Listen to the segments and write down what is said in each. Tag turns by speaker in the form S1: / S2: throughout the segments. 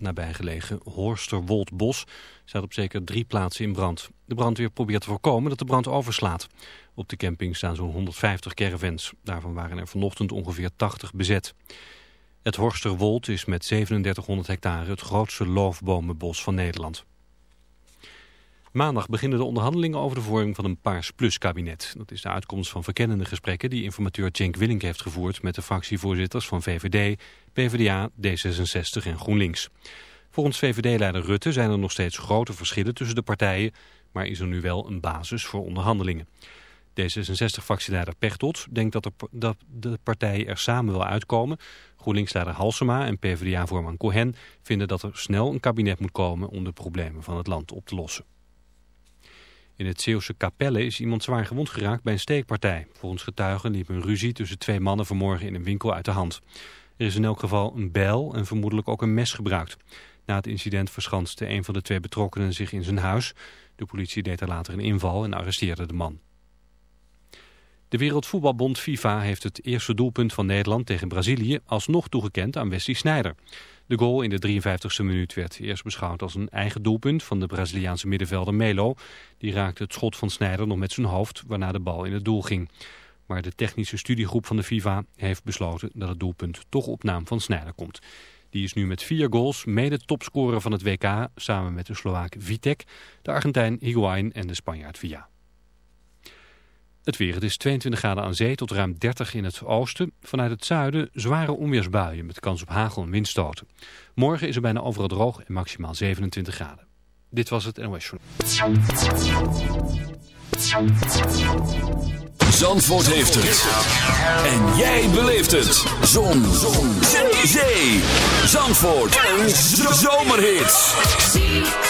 S1: nabijgelegen Horsterwoldbos staat op zeker drie plaatsen in brand. De brandweer probeert te voorkomen dat de brand overslaat. Op de camping staan zo'n 150 caravans. Daarvan waren er vanochtend ongeveer 80 bezet. Het Horsterwold is met 3700 hectare het grootste loofbomenbos van Nederland. Maandag beginnen de onderhandelingen over de vorming van een Paars Plus kabinet. Dat is de uitkomst van verkennende gesprekken die informateur Cenk Willink heeft gevoerd met de fractievoorzitters van VVD, PvdA, D66 en GroenLinks. Volgens VVD-leider Rutte zijn er nog steeds grote verschillen tussen de partijen, maar is er nu wel een basis voor onderhandelingen. D66-fractieleider Pechtold denkt dat, dat de partijen er samen wel uitkomen. GroenLinks-leider Halsema en PvdA-voorman Cohen vinden dat er snel een kabinet moet komen om de problemen van het land op te lossen. In het Zeeuwse Capelle is iemand zwaar gewond geraakt bij een steekpartij. Volgens getuigen liep een ruzie tussen twee mannen vanmorgen in een winkel uit de hand. Er is in elk geval een bijl en vermoedelijk ook een mes gebruikt. Na het incident verschanste een van de twee betrokkenen zich in zijn huis. De politie deed er later een inval en arresteerde de man. De Wereldvoetbalbond FIFA heeft het eerste doelpunt van Nederland tegen Brazilië alsnog toegekend aan Wesley Sneijder. De goal in de 53e minuut werd eerst beschouwd als een eigen doelpunt van de Braziliaanse middenvelder Melo. Die raakte het schot van Sneijder nog met zijn hoofd, waarna de bal in het doel ging. Maar de technische studiegroep van de FIFA heeft besloten dat het doelpunt toch op naam van Sneijder komt. Die is nu met vier goals mede topscorer van het WK, samen met de Slovaak Vitek, de Argentijn Higuain en de Spanjaard Villa. Het weer, het is 22 graden aan zee tot ruim 30 in het oosten. Vanuit het zuiden zware onweersbuien met kans op hagel en windstoten. Morgen is er bijna overal droog en maximaal 27 graden. Dit was het NOS Journal.
S2: Zandvoort heeft het. En jij beleeft het. Zon. Zon. Zee. Zandvoort. Een zomerhit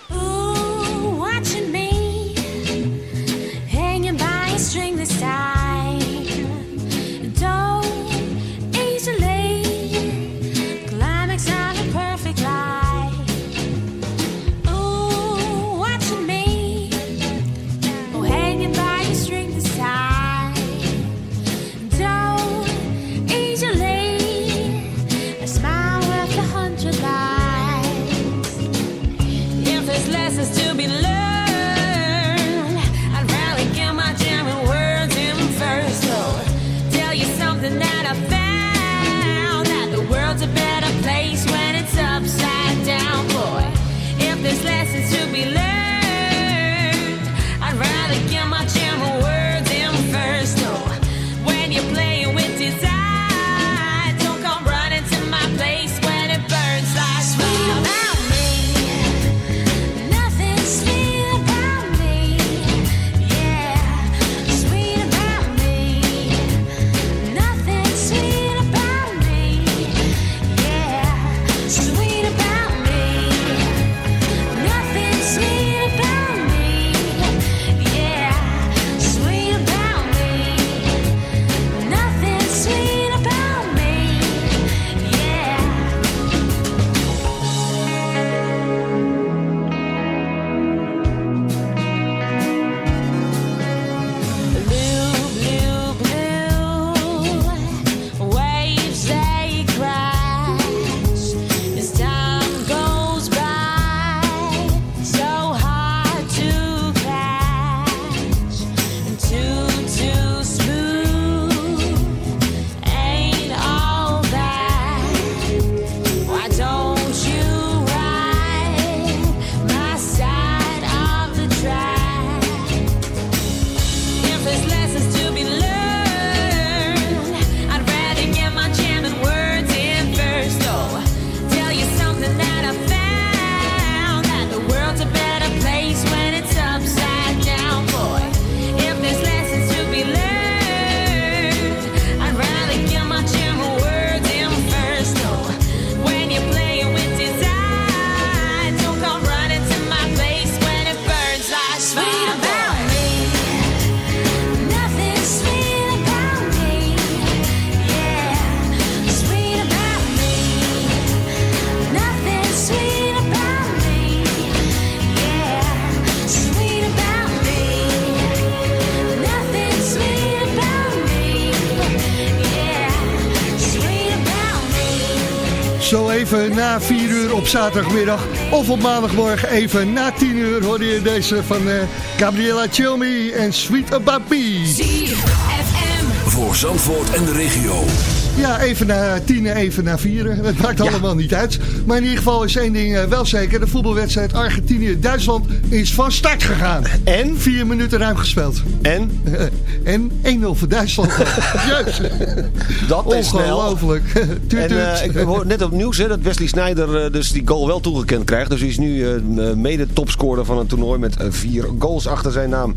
S3: Na 4 uur op zaterdagmiddag of op maandagmorgen even na 10 uur hoorde je deze van uh, Gabriella Chilmi en Sweet About Me.
S4: Voor Zandvoort en de regio.
S3: Ja, even na tien, even na vieren. Het maakt allemaal niet uit. Maar in ieder geval is één ding eh, wel zeker. De voetbalwedstrijd Argentinië-Duitsland is van start gegaan.
S5: En?
S3: Vier minuten ruim gespeeld.
S5: En?
S3: En 1-0 voor Duitsland. Juist.
S5: Dat is
S3: Ongelooflijk.
S5: en uh, ik hoor net op nieuws hè, dat Wesley Sneijder uh, dus die goal wel toegekend krijgt. Dus hij is nu uh, mede topscorer van het toernooi met vier goals achter zijn naam.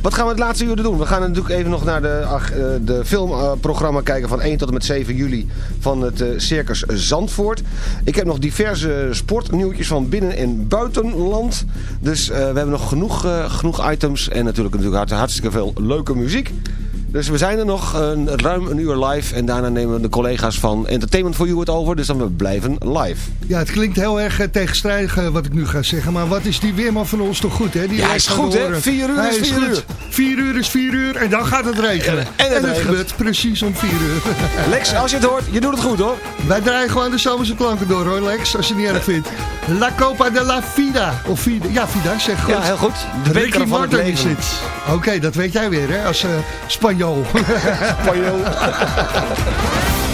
S5: Wat gaan we het laatste uur doen? We gaan natuurlijk even nog naar de, de filmprogramma kijken van 1 tot en met 7 juli van het Circus Zandvoort. Ik heb nog diverse sportnieuwtjes van binnen- en buitenland. Dus we hebben nog genoeg, genoeg items en natuurlijk, natuurlijk hartstikke veel leuke muziek. week. Dus we zijn er nog een, ruim een uur live. En daarna nemen de collega's van Entertainment for You het over. Dus dan we blijven live.
S3: Ja, het klinkt heel erg tegenstrijdig wat ik nu ga zeggen. Maar wat is die weerman van ons toch goed, hè? Die
S5: ja, is goed, hè? Vier uur is vier uur.
S3: Vier uur is vier uur en dan gaat het regenen.
S5: En, het,
S3: en het gebeurt precies om vier uur.
S5: Lex, als je het hoort, je doet het goed, hoor.
S3: Wij draaien gewoon de zomerse klanken door, hoor, Lex. Als je het niet erg vindt. La Copa de la Vida. Of Vida. Ja, Vida, zeg goed.
S5: Ja, heel goed.
S3: De Martin is het. Oké, okay, dat weet jij weer, hè? Als uh, Spanjool.
S6: Para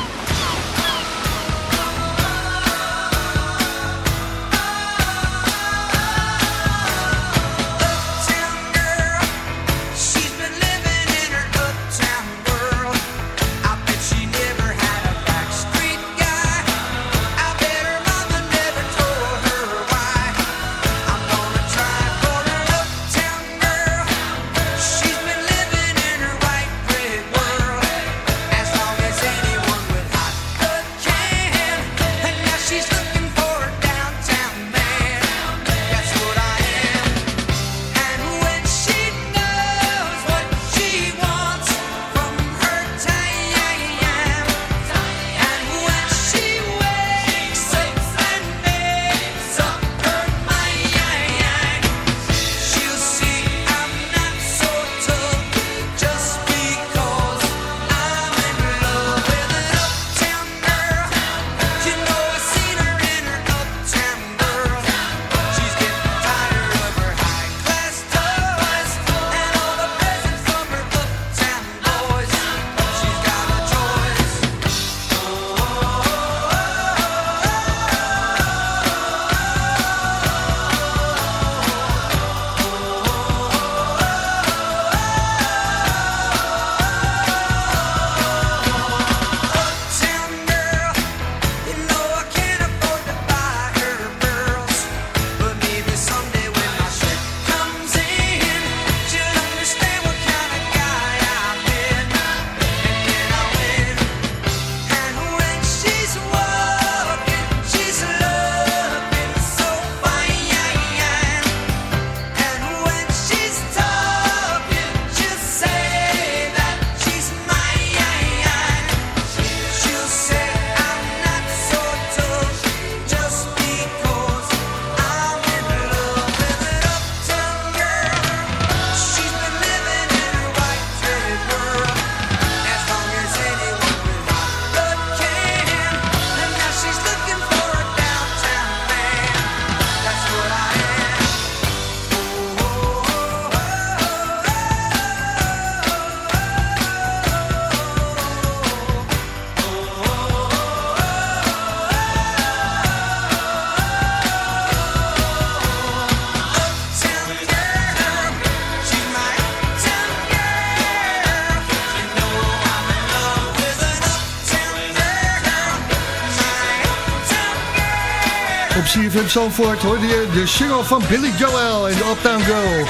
S3: CFM Zandvoort hoorde je de single van Billy Joel en de Uptown Girl.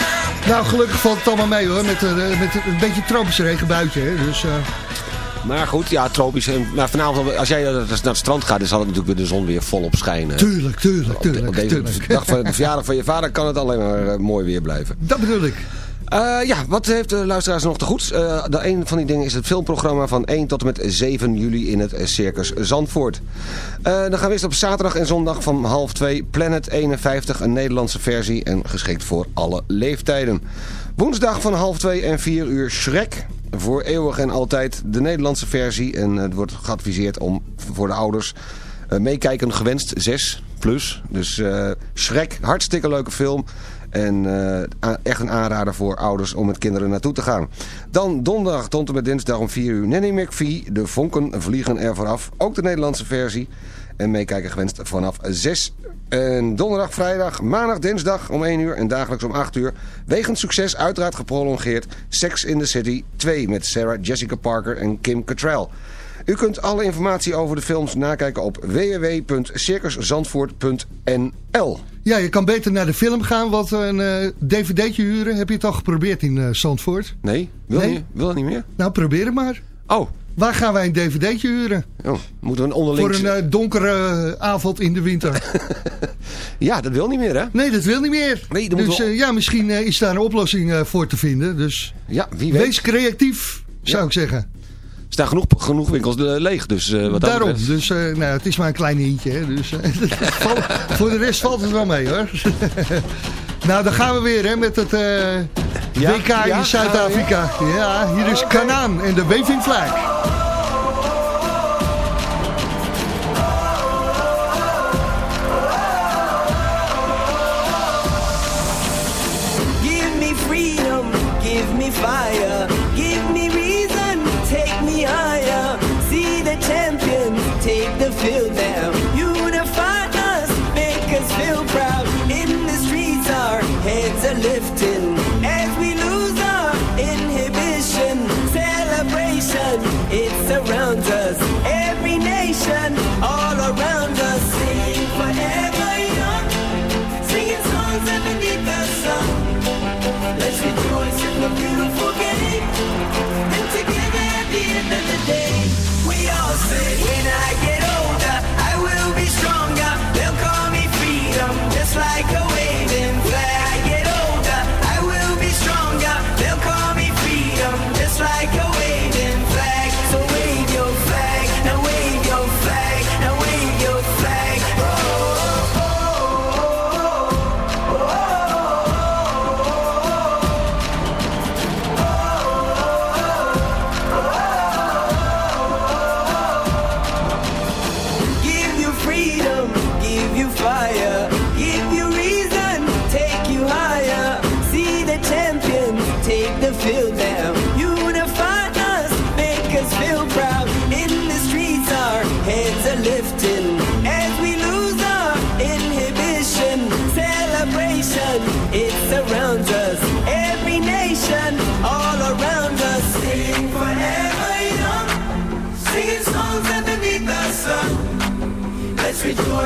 S3: Nou, gelukkig valt het allemaal mee hoor, met, eh, met een beetje tropische regen buiten. Hè. Dus, eh,
S5: Maar goed, ja, tropisch. Maar vanavond, als jij naar het strand gaat, dan zal het natuurlijk weer de zon weer volop schijnen.
S3: tuurlijk, tuurlijk,
S5: de-
S3: tuurlijk,
S5: op deze
S3: tuurlijk.
S5: dag van de verjaardag van je vader kan het alleen maar eh, mooi weer blijven.
S3: Dat bedoel ik.
S5: Eh, ja, wat heeft de luisteraars nog te goed? Eh, de een van die dingen is het filmprogramma van 1 tot en met 7 juli in het eh, Circus Zandvoort. Dan gaan we eerst op zaterdag en zondag van half 2 Planet 51, een Nederlandse versie en geschikt voor alle leeftijden. Woensdag van half 2 en 4 uur Shrek. Voor eeuwig en altijd de Nederlandse versie. En het wordt geadviseerd om voor de ouders meekijken gewenst 6 plus. Dus Shrek, hartstikke leuke film. En eh, echt een aanrader voor ouders om met kinderen naartoe te gaan. Dan donderdag tot en met dinsdag om 4 uur Nanny McPhee. De vonken vliegen er vooraf. Ook de Nederlandse versie. En meekijken gewenst vanaf 6. En donderdag, vrijdag, maandag, dinsdag om 1 uur en dagelijks om 8 uur. Wegens succes uiteraard geprolongeerd Sex in the City 2 met Sarah Jessica Parker en Kim Cattrall. U kunt alle informatie over de films nakijken op www.circuszandvoort.nl
S3: Ja, je kan beter naar de film gaan, want een eh, dvd'tje huren heb je het al geprobeerd in eh, Zandvoort.
S5: Nee? Wil,
S3: Nee.
S5: Niet, wil dat niet meer?
S3: Nou, probeer het maar.
S5: Oh,
S3: Waar gaan wij een dvd'tje huren?
S5: oh moeten we een onderling...
S3: Voor een eh, donkere eh, avond in de winter.
S5: Ja, dat wil niet meer hè?
S3: Nee, dat wil niet meer.
S5: Nee, dan
S3: dus
S5: we-
S3: eh, ja, misschien eh, is daar een oplossing eh, voor te vinden. Dus
S5: Ja, wie weet.
S3: wees creatief, zou
S5: Ja.
S3: ik zeggen.
S5: Er staan genoeg, genoeg winkels eh, leeg, dus eh, wat
S3: Daarom.
S5: betreft-
S3: Dus eh, nou, het is maar een klein eentje. Hè, dus, eh, voor de rest valt het wel mee hoor. nou, dan gaan we weer hè, met het eh,
S5: Ja?
S3: WK
S5: Ja?
S3: in Zuid-Afrika. Ja, hier is Kanaan en de Waving Flag.
S7: feel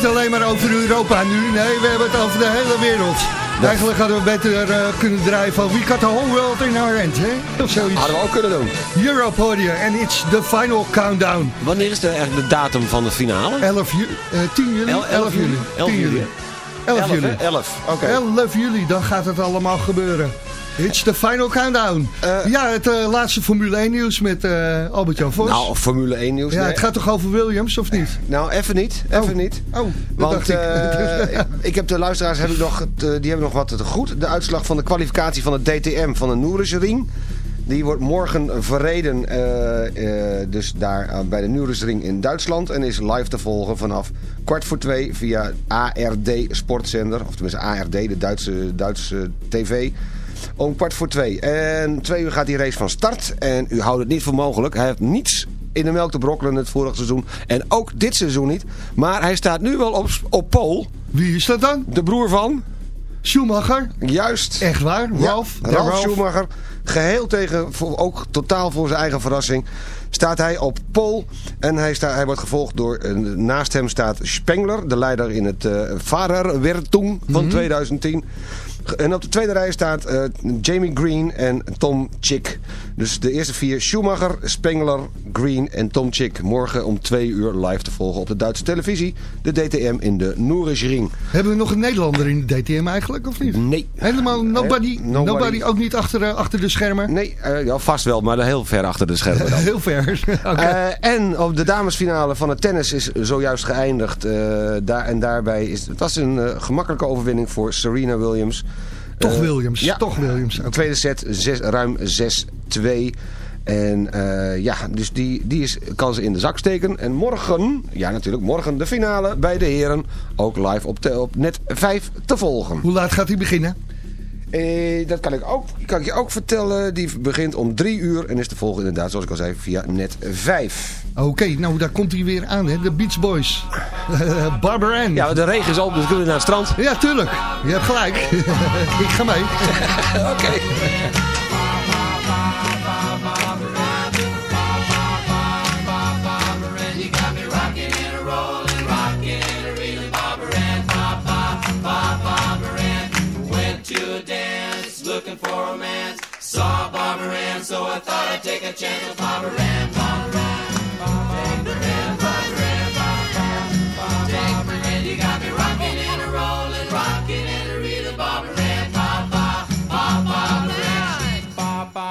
S3: niet alleen maar over Europa nu. Nee, we hebben het over de hele wereld. Eigenlijk hadden we beter eh, kunnen draaien van We got the whole world in our hands, hè? Of zoiets.
S5: Hadden we ook kunnen doen.
S3: Europe hoor je. En it's the final countdown.
S5: Wanneer is de, eigenlijk de datum van de finale?
S3: 11 juli. eh 10 juli?
S5: El- 11 juli.
S3: 10
S5: 11
S3: juli.
S5: juli.
S3: 11 juli.
S5: hè? 11, oké.
S3: 11 juli, dan gaat het allemaal gebeuren. It's the final countdown.
S5: Eh,
S3: ja, het eh, laatste Formule 1 nieuws met eh Albert-Jan Vos.
S5: Nou, Formule 1 nieuws.
S3: ja,
S5: nee.
S3: het gaat toch over Williams, of niet?
S5: Nou, even niet. Even
S3: Oh.
S5: niet.
S3: Oh,
S5: Want
S3: ik.
S5: ik heb de luisteraars heb ik nog, het, die hebben nog wat te goed. De uitslag van de kwalificatie van het DTM van de Noerisring. Die wordt morgen verreden dus daar bij de Nürburgring in Duitsland. En is live te volgen vanaf kwart voor twee via ARD Sportzender. Of tenminste ARD, de Duitse, Duitse tv. Om kwart voor twee. En twee uur gaat die race van start. En u houdt het niet voor mogelijk. Hij heeft niets in de melk te brokkelen het vorige seizoen. En ook dit seizoen niet. Maar hij staat nu wel op, op pole.
S3: Wie is dat dan?
S5: De broer van,
S3: Schumacher?
S5: juist...
S3: Echt waar? Ralf? De
S5: Ralf,
S3: Ralf?
S5: Schumacher. Geheel tegen, voor, ook totaal voor zijn eigen verrassing, staat hij op pole. En hij, staat, hij wordt gevolgd door, eh, naast hem staat Spengler, de leider in het uh, Fahrerwertung van 2010. En op de tweede rij staat eh, Jamie Green en Tom Chick. Dus de eerste vier Schumacher, Spengler, Green en Tom Chick. Morgen om twee uur live te volgen op de Duitse televisie. De DTM in de Noerisring.
S3: Hebben we nog een Nederlander in de DTM eigenlijk, of niet?
S5: Nee.
S3: Helemaal nobody?
S5: Eh,
S3: nobody.
S5: nobody.
S3: ook niet achter, eh, achter de schermen?
S5: Nee, ja, vast wel, maar heel ver achter de schermen dan.
S3: Heel ver.
S5: En op de damesfinale van het tennis is zojuist geëindigd. daar, en daarbij is het was een gemakkelijke overwinning voor Serena Williams.
S3: Toch
S5: Eh,
S3: Williams.
S5: ja.
S3: Toch Williams.
S5: Tweede set zes, ruim 6-2. En eh, ja, dus die, die is, kan ze in de zak steken. En morgen, ja natuurlijk, morgen de finale bij de heren. Ook live op, te- op net 5 te volgen.
S3: Hoe laat gaat hij beginnen?
S5: Eh, dat kan ik, ook, kan ik je ook vertellen. Die begint om 3 uur en is te volgen inderdaad, zoals ik al zei, via net 5.
S3: Oké, nou daar komt hij weer aan, hè? De Beach Boys. Barbara Ann.
S5: Ja, de regen is op, dus kunnen we naar het strand.
S3: Ja, tuurlijk. Je hebt gelijk. ik ga mee.
S5: Oké.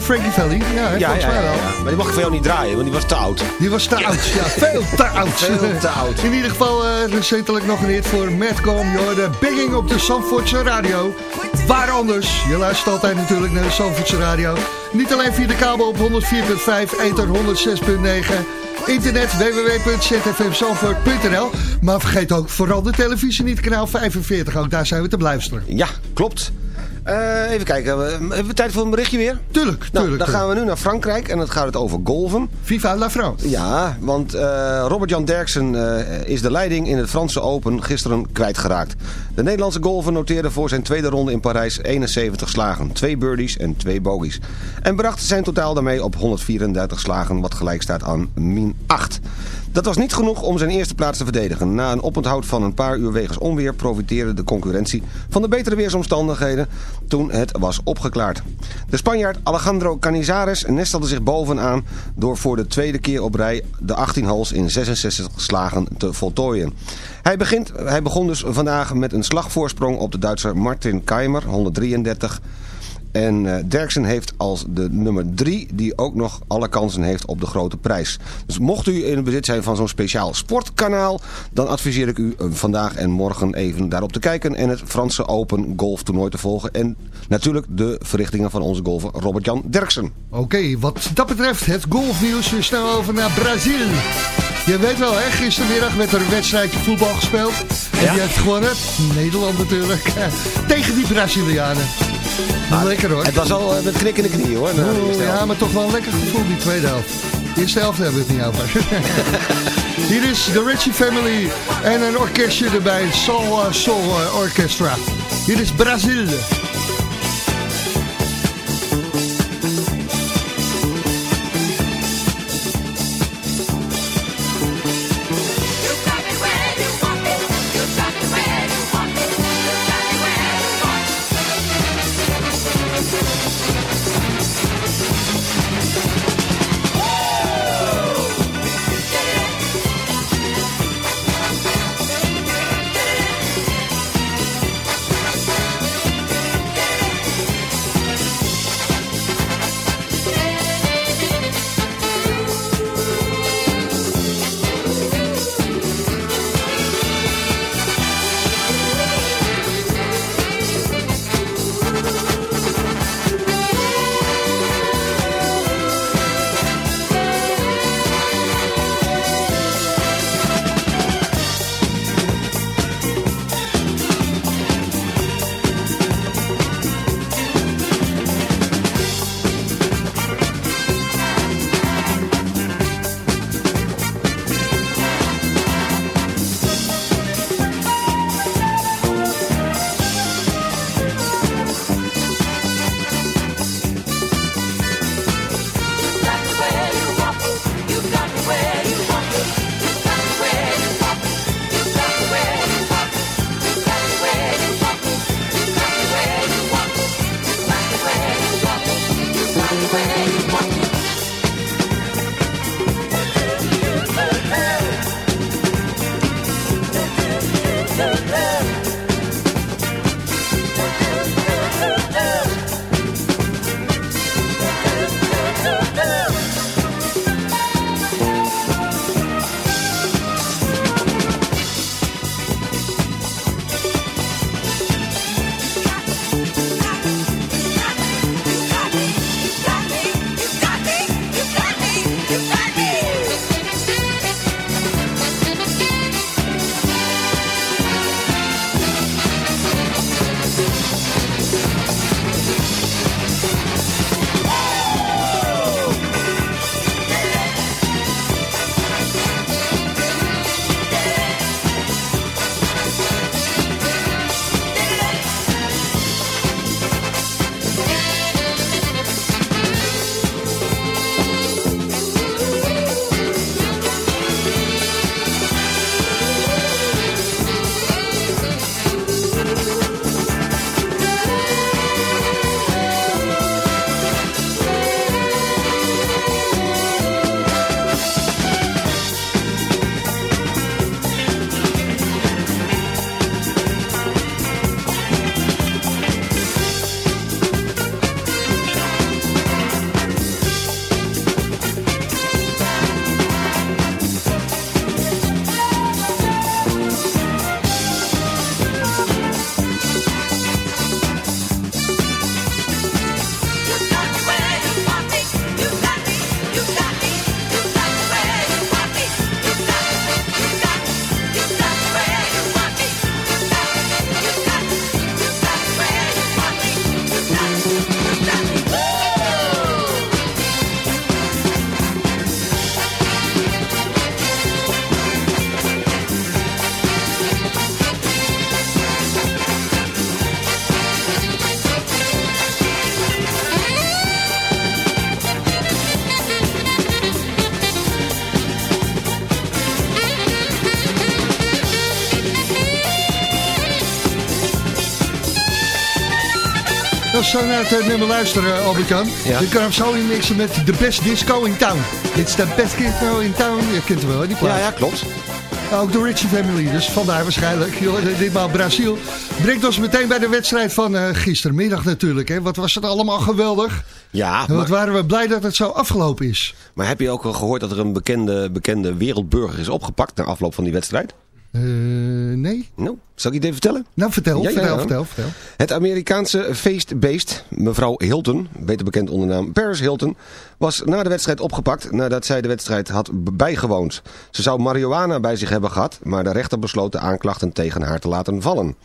S3: Frankie Valli? Ja, hè,
S5: Ja,
S3: volgens mij wel.
S5: Maar die mag ik voor jou niet draaien, want die was te oud.
S3: Die was te oud. Ja, veel te oud.
S5: Veel te oud.
S3: In ieder geval eh, recentelijk nog een hit voor Madcom. Je hoorde Bigging op de Zandvoortse radio. Waar anders? Je luistert altijd natuurlijk naar de Zandvoortse radio. Niet alleen via de kabel op 104.5, ether 106.9... Internet www.zfmzandvoort.nl Maar vergeet ook vooral de televisie niet, kanaal 45. Ook daar zijn we te beluisteren.
S5: Ja, klopt. Eh, even kijken, we- hebben we tijd voor een berichtje weer?
S3: Tuurlijk,
S5: Nou,
S3: tuurlijk.
S5: dan gaan we nu naar Frankrijk en dan gaat het over golven.
S3: Viva la France.
S5: Ja, want eh, Robert-Jan Derksen eh, is de leiding in het Franse Open gisteren kwijtgeraakt. De Nederlandse golfer noteerde voor zijn tweede ronde in Parijs 71 slagen. Twee birdies en twee bogies. En bracht zijn totaal daarmee op 134 slagen, wat gelijk staat aan min 8. Dat was niet genoeg om zijn eerste plaats te verdedigen. Na een oponthoud van een paar uur wegens onweer profiteerde de concurrentie van de betere weersomstandigheden toen het was opgeklaard. De Spanjaard Alejandro Canizares nestelde zich bovenaan door voor de tweede keer op rij de 18 holes in 66 slagen te voltooien. Hij, begint, hij begon dus vandaag met een slagvoorsprong op de Duitser Martin Keimer, 133 en eh, Derksen heeft als de nummer 3 die ook nog alle kansen heeft op de grote prijs. Dus mocht u in bezit zijn van zo'n speciaal sportkanaal... dan adviseer ik u eh, vandaag en morgen even daarop te kijken... en het Franse Open Golf toernooi te volgen. En natuurlijk de verrichtingen van onze golfer Robert-Jan Derksen.
S3: Oké, wat dat betreft het golfnieuws. Snel over naar Brazil. Je weet wel, hè, gistermiddag werd er een wedstrijdje voetbal gespeeld. En die heeft gewonnen. Nederland natuurlijk. Tegen die Brazilianen. Lekker hoor.
S5: Het was al eh, met knikkende knieën hoor.
S3: ja, maar toch wel een lekker gevoel die tweede helft. De eerste helft hebben we het niet over. Hier is de Ritchie Family en een orkestje erbij. Soul, Soul Orchestra. Hier is Brazil. Zo naar het eh, nummer luisteren, Albert-Jan,
S5: Ja.
S3: dan kan hem zo inmixen met The Best Disco in Town. It's the best disco in town. Je kent hem wel, hè, die plaat.
S5: Ja, ja, klopt.
S3: Ook de Richie Family, dus vandaar waarschijnlijk. Ditmaal Brazil. Brengt ons meteen bij de wedstrijd van eh, gistermiddag natuurlijk. Hè. Wat was het allemaal geweldig.
S5: Ja,
S3: En wat
S5: maar,
S3: waren we blij dat het zo afgelopen is.
S5: maar heb je ook al gehoord dat er een bekende, bekende wereldburger is opgepakt na afloop van die wedstrijd?
S3: Eh, nee?
S5: Nou, zal ik je het even vertellen?
S3: Nou, vertel,
S5: Ja,
S3: vertel,
S5: ja.
S3: vertel, vertel.
S5: Het Amerikaanse feestbeest, mevrouw Hilton, beter bekend onder de naam Paris Hilton, was na de wedstrijd opgepakt nadat zij de wedstrijd had bijgewoond. Ze zou marihuana bij zich hebben gehad, maar de rechter besloot de aanklachten tegen haar te laten vallen.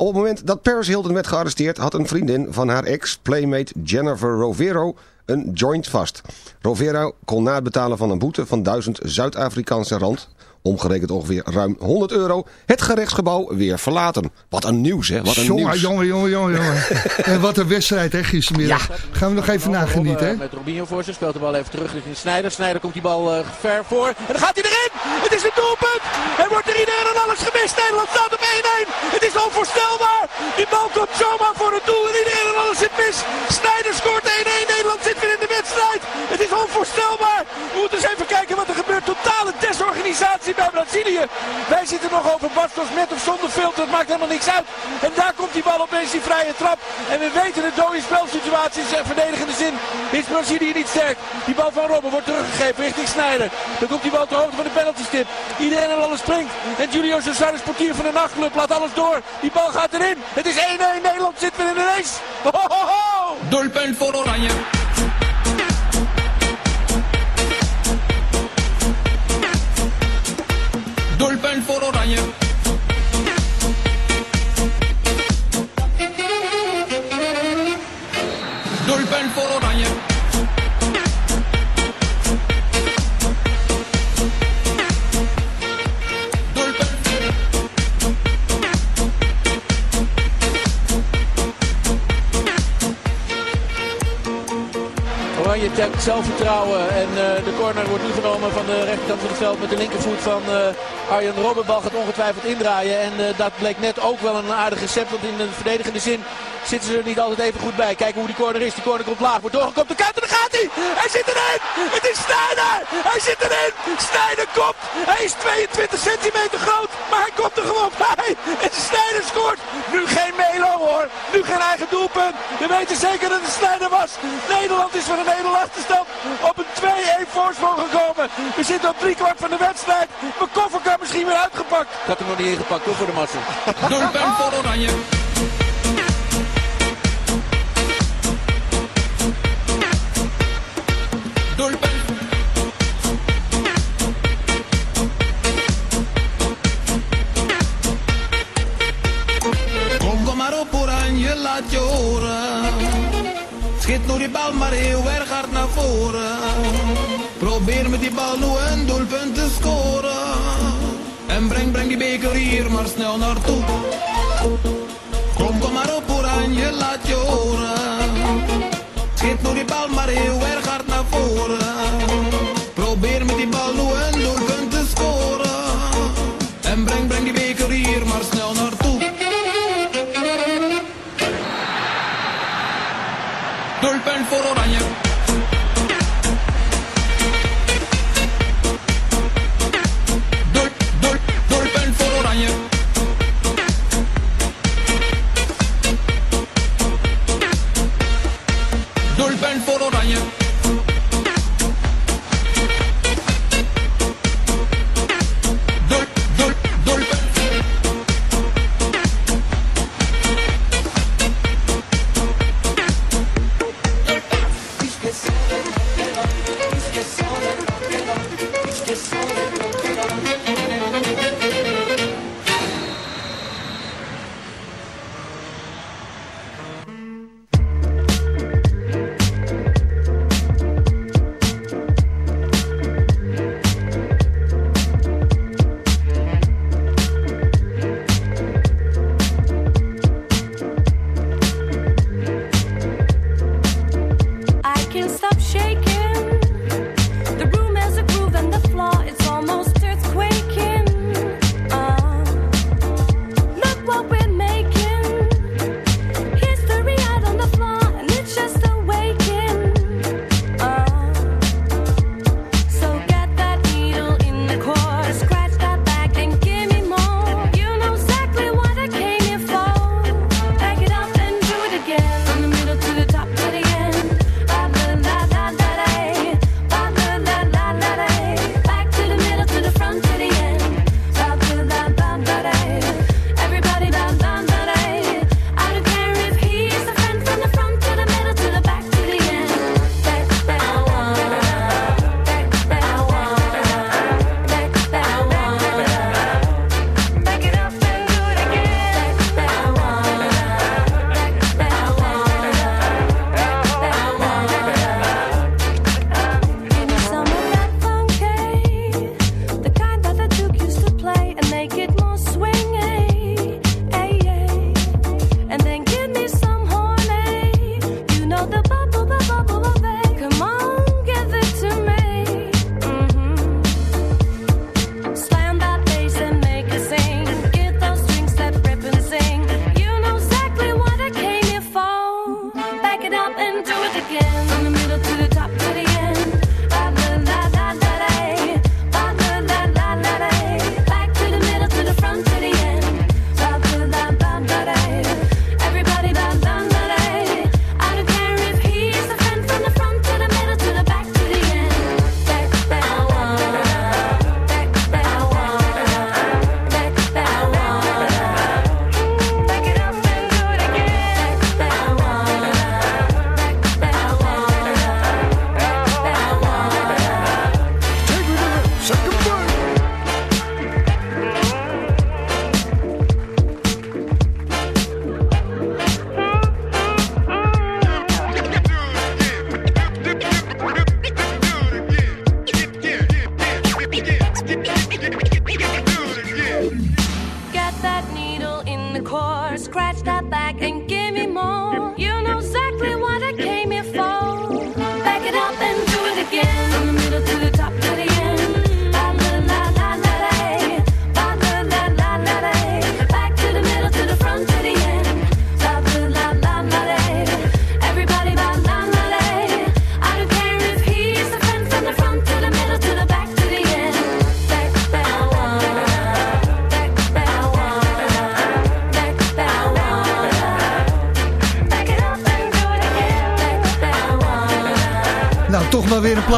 S5: Op het moment dat Paris Hilton werd gearresteerd had een vriendin van haar ex-playmate Jennifer Rovero een joint vast. Rovero kon na het betalen van een boete van 1000 Zuid-Afrikaanse rand, omgerekend ongeveer ruim 100 euro, het gerechtsgebouw weer verlaten. Wat een nieuws hè, wat een
S3: Jongen,
S5: nieuws.
S3: jongen, jongen, jongen, jongen. en wat een wedstrijd, hè, gistermiddag. Gaan we nog even nagenieten, hè?
S8: Met Robinho voor zich speelt de bal even terug richting Snijder. Snijder komt die bal eh, ver voor. En dan gaat hij erin. Het is een doelpunt. Er wordt er en alles gemist. Nederland staat op 1-1. Het is onvoorstelbaar. Die bal komt zomaar voor het doel en iedereen en alles zit mis. Snijder scoort 1-1. Nederland zit weer in de wedstrijd. Het is onvoorstelbaar. We moeten eens even kijken wat er gebeurt. Totale desorganisatie bij Brazilië. Wij zitten nog over Bastos met of zonder filter. Het maakt helemaal niks uit. En daar komt die bal opeens die vrije trap. En we weten de dode spelsituaties en verdedigende zin is Brazilië niet sterk. Die bal van Robben wordt teruggegeven richting Snijder. Dan komt die bal ter hoogte van de penaltystip. Iedereen en alles springt. Julio Cesar is portier van de nachtclub. Laat alles door. Die bal gaat erin. Het is 1-1. Nederland zit weer in de race. Ho, ho, ho.
S9: Doelpunt voor Oranje. Doelpunt voor Oranje. Doelpunt voor Oranje.
S8: Oranje tankt zelfvertrouwen. En eh, de corner wordt nu genomen van de rechterkant van het veld met de linkervoet van eh, Arjen Robben. Bal gaat ongetwijfeld indraaien. En eh, dat bleek net ook wel een aardig recept. Want in de verdedigende zin zitten ze er niet altijd even goed bij. Kijken hoe die corner is. Die corner komt laag. Wordt doorgekomen. De kant en daar gaat hij. Hij zit erin. Het is Snijder. Hij zit erin. Snijder komt. Hij is 22 centimeter groot. Maar hij komt er gewoon bij. En Snijder scoort. Nu geen Melo hoor. Nu geen eigen doelpunt. We weten zeker dat het Snijder was. Nederland is van een hele achterstand op een 2-1 voorsprong gekomen. We zitten op drie kwart van de wedstrijd. Mijn koffer kan misschien weer uitgepakt. Ik had hem nog niet ingepakt hoor voor de massa.
S9: Doelpunt voor Oranje. Probeer met die bal nu een doelpunt te scoren. En breng, breng die beker hier maar snel naartoe. Kom, kom maar op Oranje, laat je horen. Schiet nu die bal maar heel erg hard naar voren.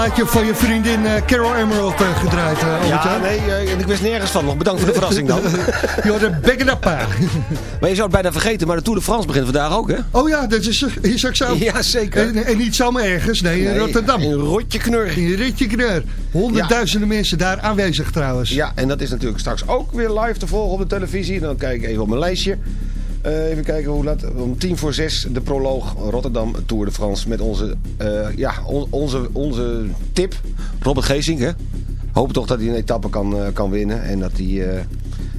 S3: Plaatje van je vriendin eh, Carol Emerald eh, gedraaid, eh,
S5: Ja, nee, ik wist nergens van nog. Bedankt voor de verrassing dan.
S3: Joh, back it up.
S5: maar je zou het bijna vergeten, maar de Tour de France begint vandaag ook, hè?
S3: Oh ja, dat is, is ook zo.
S5: Ja, zeker.
S3: En, en niet zomaar ergens, nee, in
S5: Nee,
S3: Rotterdam.
S5: In Rotje Knur.
S3: In Ritje Kneur. Honderdduizenden mensen daar aanwezig trouwens.
S5: Ja, en dat is natuurlijk straks ook weer live te volgen op de televisie. Dan kijk ik even op mijn lijstje. Eh, even kijken hoe laat. Om tien voor zes de proloog Rotterdam Tour de France. Met onze, eh, ja, on- onze, onze tip. Robert Geesink, hè. Hopen toch dat hij een etappe kan, eh, kan winnen. En dat hij,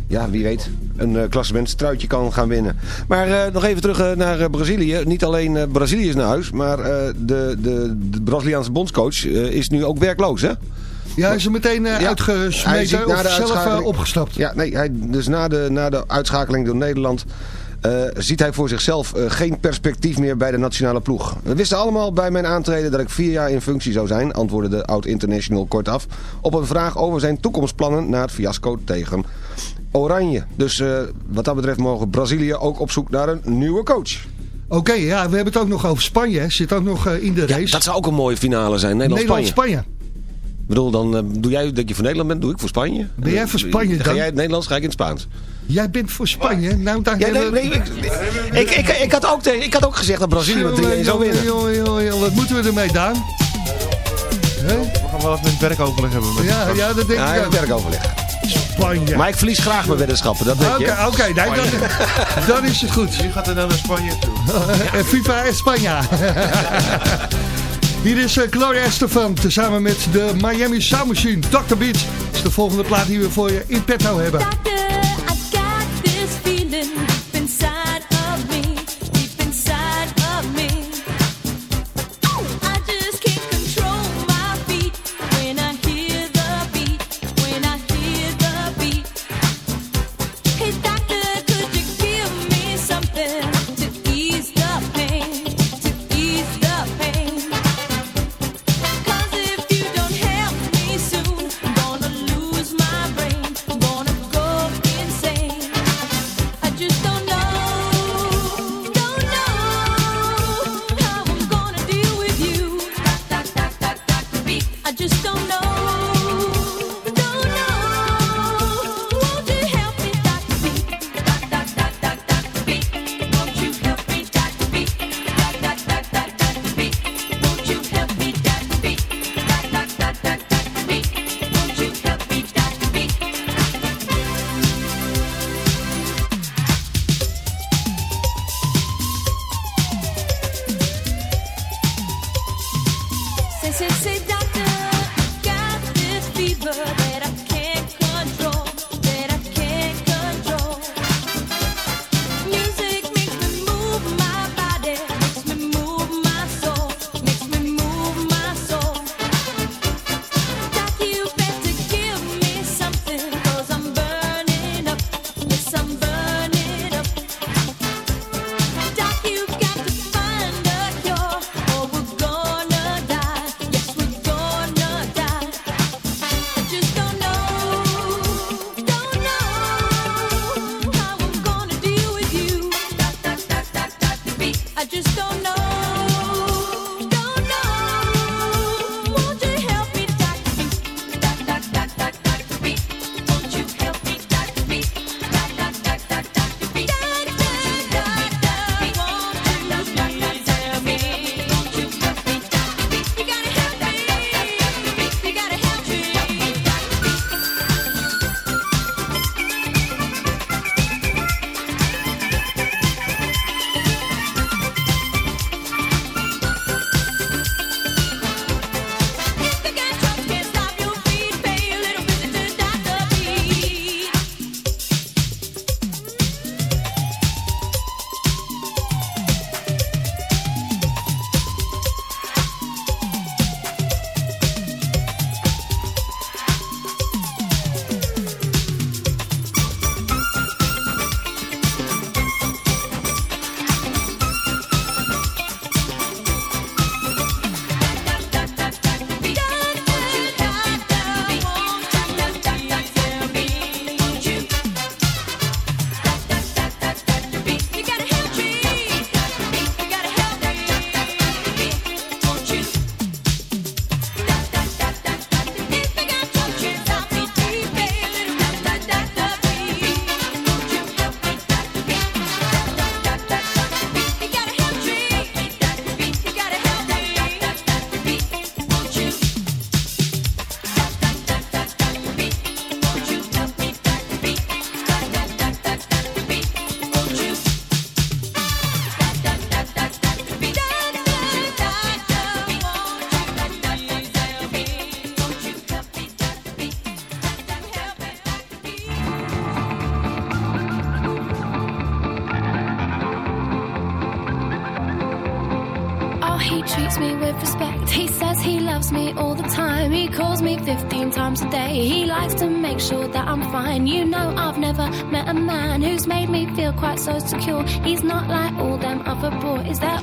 S5: ja, wie weet, een uh, klassementstruitje kan gaan winnen. Maar nog even terug naar Brazilië. Niet alleen Brazilië is naar huis. Maar de, de, de Braziliaanse bondscoach is nu ook werkloos, hè.
S3: Ja, hij is er meteen eh,
S5: Ja.
S3: Uitgesmeten of zelf opgestapt.
S5: Ja, nee, hij, dus na de, na de uitschakeling door Nederland... eh, ziet hij voor zichzelf eh, geen perspectief meer bij de nationale ploeg. We wisten allemaal bij mijn aantreden dat ik vier jaar in functie zou zijn... antwoordde de oud-international kortaf... op een vraag over zijn toekomstplannen na het fiasco tegen Oranje. Dus eh, wat dat betreft mogen Brazilië ook op zoek naar een nieuwe coach.
S3: Oké, ja, we hebben het ook nog over Spanje. hè. Zit ook nog in de race.
S5: Dat zou ook een mooie finale zijn, Nederland-Spanje. Ik bedoel, dan doe jij dat je voor Nederland bent, doe ik voor Spanje.
S3: Ben jij voor Spanje
S5: Ga
S3: dan?
S5: jij in het Nederlands, ga ik in het Spaans.
S3: Jij bent voor Spanje. Nou, daar
S5: Ja, nee, nee, ik, ik, ik, ik, had ook, tegen- ik had ook gezegd dat Brazilië met 3-1 zou winnen.
S3: Wat moeten we ermee, Daan? Hè?
S10: We gaan wel even een werkoverleg hebben met
S3: Ja, ja, dat denk
S5: Ja,
S3: ik ook.
S5: werkoverleg.
S3: Spanje.
S5: Maar ik verlies graag mijn weddenschappen, dat weet
S3: Oké,
S5: je.
S3: oké, nee, dan, dan is het goed.
S10: Wie gaat er nou naar Spanje toe?
S3: En FIFA en Spanje. Hier is eh, Gloria Estefan, tezamen met de Miami Sound Machine. Dr. Beat is de volgende plaat die we voor je in petto hebben.
S2: Doctor,
S11: times a day. He likes to make sure that I'm fine. You know, I've never met a man who's made me feel quite so secure. He's not like all them other boys that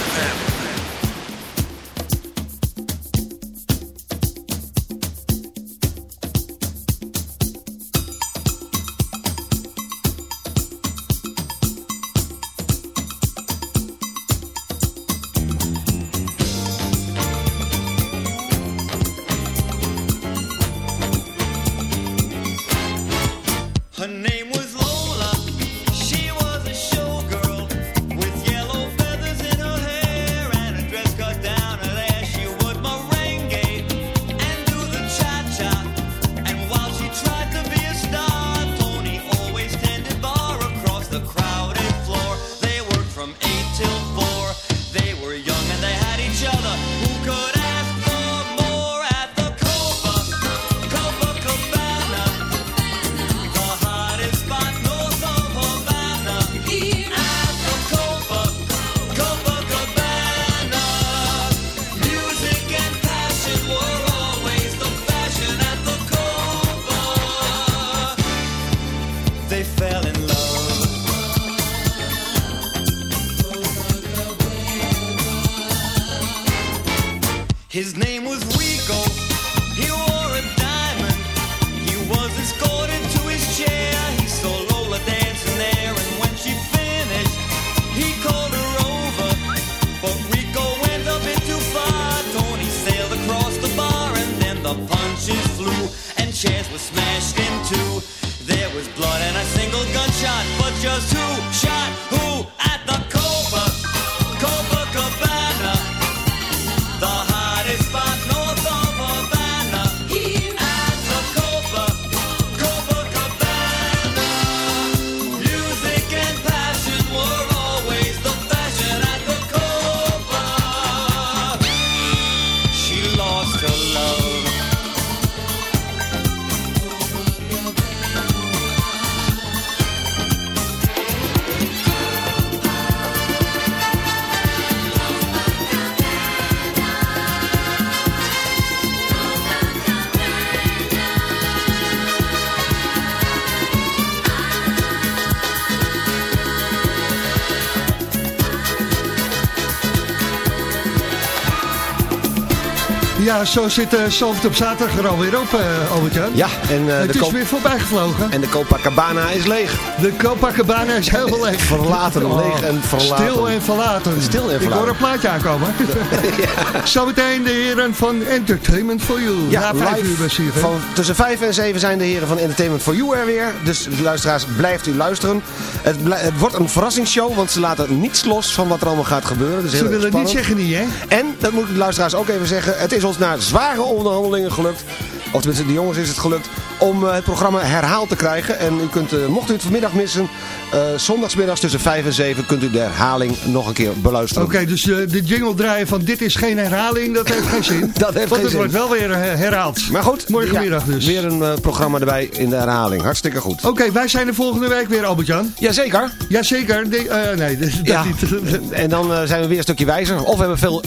S3: Ja, zo zit uh, Zalvert op zaterdag er alweer op, uh, Albert-Jan.
S5: Ja, en uh,
S3: Het
S5: de
S3: is weer voorbij gevlogen.
S5: En de Copacabana is leeg.
S3: De Copacabana is helemaal leeg.
S5: Verlaten, leeg en verlaten.
S3: Stil en verlaten.
S5: Stil en
S3: Ik
S5: verlaten.
S3: hoor een plaatje aankomen. Zometeen de heren van Entertainment for You.
S5: Ja,
S3: Na vijf uur
S5: van tussen 5 en 7 zijn de heren van Entertainment for You er weer. Dus luisteraars, blijft u luisteren. Het, het wordt een verrassingsshow, want ze laten niets los van wat er allemaal gaat gebeuren. Dus
S3: Ze willen niet
S5: spannend.
S3: zeggen niet, hè?
S5: En, dat moet ik de luisteraars ook even zeggen, het is ons na zware onderhandelingen gelukt, of tenminste de jongens is het gelukt, om eh, het programma herhaald te krijgen. En u kunt, eh, mocht u het vanmiddag missen, eh zondagsmiddags tussen 5 en 7 kunt u de herhaling nog een keer beluisteren.
S3: Oké, dus de jingle draaien van dit is geen herhaling, dat heeft geen zin.
S5: Dat heeft
S3: Want
S5: geen
S3: het
S5: zin.
S3: wordt wel weer herhaald.
S5: Maar goed,
S3: Morgenmiddag
S5: ja,
S3: dus.
S5: weer een programma erbij in de herhaling. Hartstikke goed.
S3: Oké, wij zijn er volgende week weer, Albert-Jan.
S5: Jazeker.
S3: Jazeker. De, eh, nee, dat
S5: Ja.
S3: niet.
S5: En dan zijn we weer een stukje wijzer. Of we hebben veel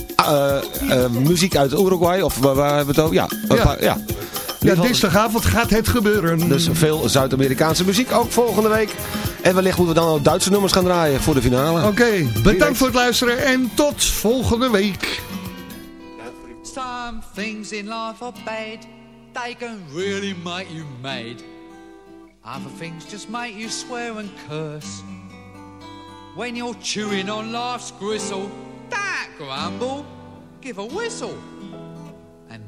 S5: muziek uit Uruguay. Of waar, waar hebben we het over? Ja.
S3: Ja.
S5: ja. Ja.
S3: Dinsdagavond gaat het gebeuren.
S5: Dus veel Zuid-Amerikaanse muziek ook volgende week. En wellicht moeten we dan ook Duitse nummers gaan draaien voor de finale.
S3: Oké, bedankt voor het luisteren en tot volgende week.
S12: Some things in life are bad, they can really make you mad. Other things just make you swear and curse. When you're chewing on life's gristle, that grumble, give a whistle.